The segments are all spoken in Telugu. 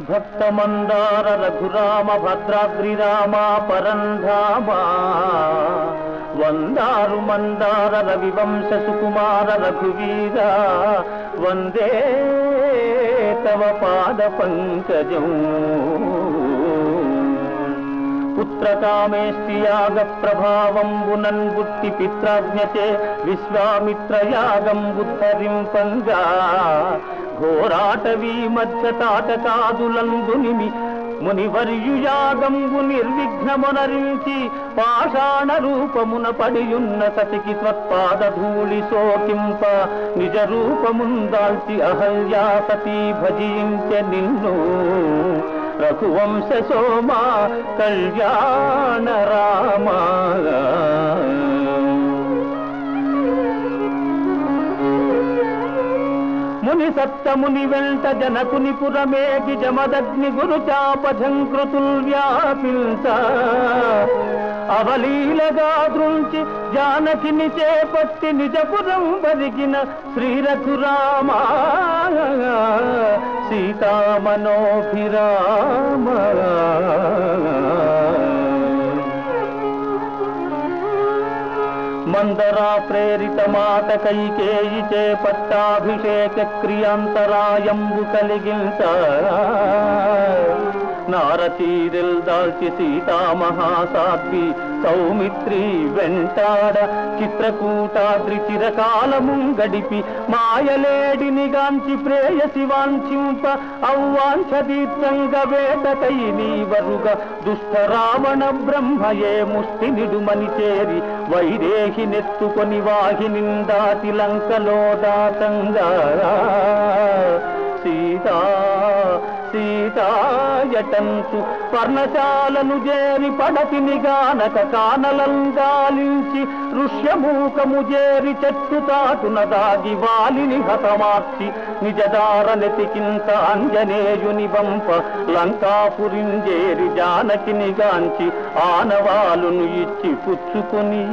భక్త మందార రఘురామ భద్రాద్రిరామ పరంధామ. వందారు మందార రవివంశ సుకుమార రఘువీర. వందే తవ పాద పంకజం. పుత్రకామేష్టియాగ ప్రభావంబునన్ బుట్టి పిత్రాజ్ఞచే విశ్వామిత్రయాగం ఉద్ధరింపంగా ఘోరాటవీ మధ్యతాటకాదులందునిమి మునివర్యుయాగంబు నిర్విఘ్నమునరించి పాషాణ రూపమున పడియున్న సతికి త్వత్పాద ధూళి సోకింప నిజ రూపముందాల్చి అహల్యా సతీ భజించ నిన్ను. రఘువంశ సోమా కళ్యాణ రామా. ముని సప్తముని వెంట జనకుని పురమేకి జమదగ్ని గురు చాపఝంకృతుల్ వ్యాపించ. అవలీలగా దృంచి జానకిని చేపట్టి నిజపురం బరిగిన శ్రీరఘురామ. సీతామనోభిరామ మందరా ప్రేరిత మాత కైకేయి చేపట్టాభిషేక క్రియాంతరాయంబు కలిగించ. నారచీరిల్ దాల్చి సీతా సౌమిత్రి వెంటాడ చిత్రకూటాద్రి చిరకాలము గడిపి మాయలేడిని గాంచి ప్రేయసి వాంఛింప అవ్వాంఛ తీర్థంగ వేటకై నీవరుగ దుష్ట రావణ బ్రహ్మయే ముష్టి నిడుమని చేరి వైదేహి నెత్తుకొని వాహినిందాతి లంకలో దాతంగా. సీతా సీతాయటంతు పర్ణశాలను చేరి పడతిని గానక కానలంగాలించి ఋష్యమూకము చేరి చెట్టు తాటున దాగి వాలిని హతమార్చి నిజదార నెతికింత అంజనేయుని వంప లంకాపురింజేరి జానకిని గాంచి ఆనవాలును ఇచ్చి పుచ్చుకుని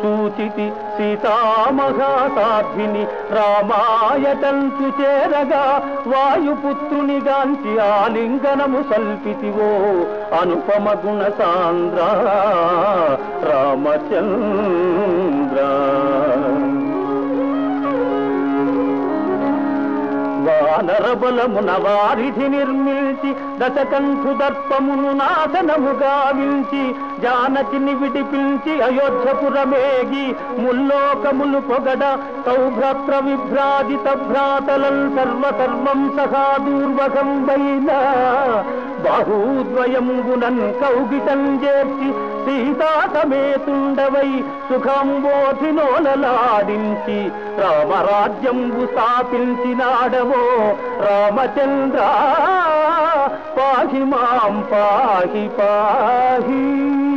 సూచితి సీతామహాసాధ్విని రామాయటంతు చేరగా వాయుపుత్రుని గాంచి లింగనము సల్పితివో అనుపమ గుణ సాంద్ర రామచంద్ర. వానర వారిధి నిర్మించి దశకంఠు దర్పమును నాశనముగా గావించి జానకిని విడిపించి అయోధ్యపురమేగి ముల్లోకములు పొగడ సౌభ్రాత్ర విభ్రాజిత భ్రాతలం సర్వకర్మం సహా దూర్వకం వైన బాహూద్వయంబునన్ కౌగిటం చేర్చి సీతా సమేతుండవై సుఖంబోధినోలలాడించి రామరాజ్యంబు స్థాపించినాడవో రామచంద్ర. పాహి మాం పాహి పాహి.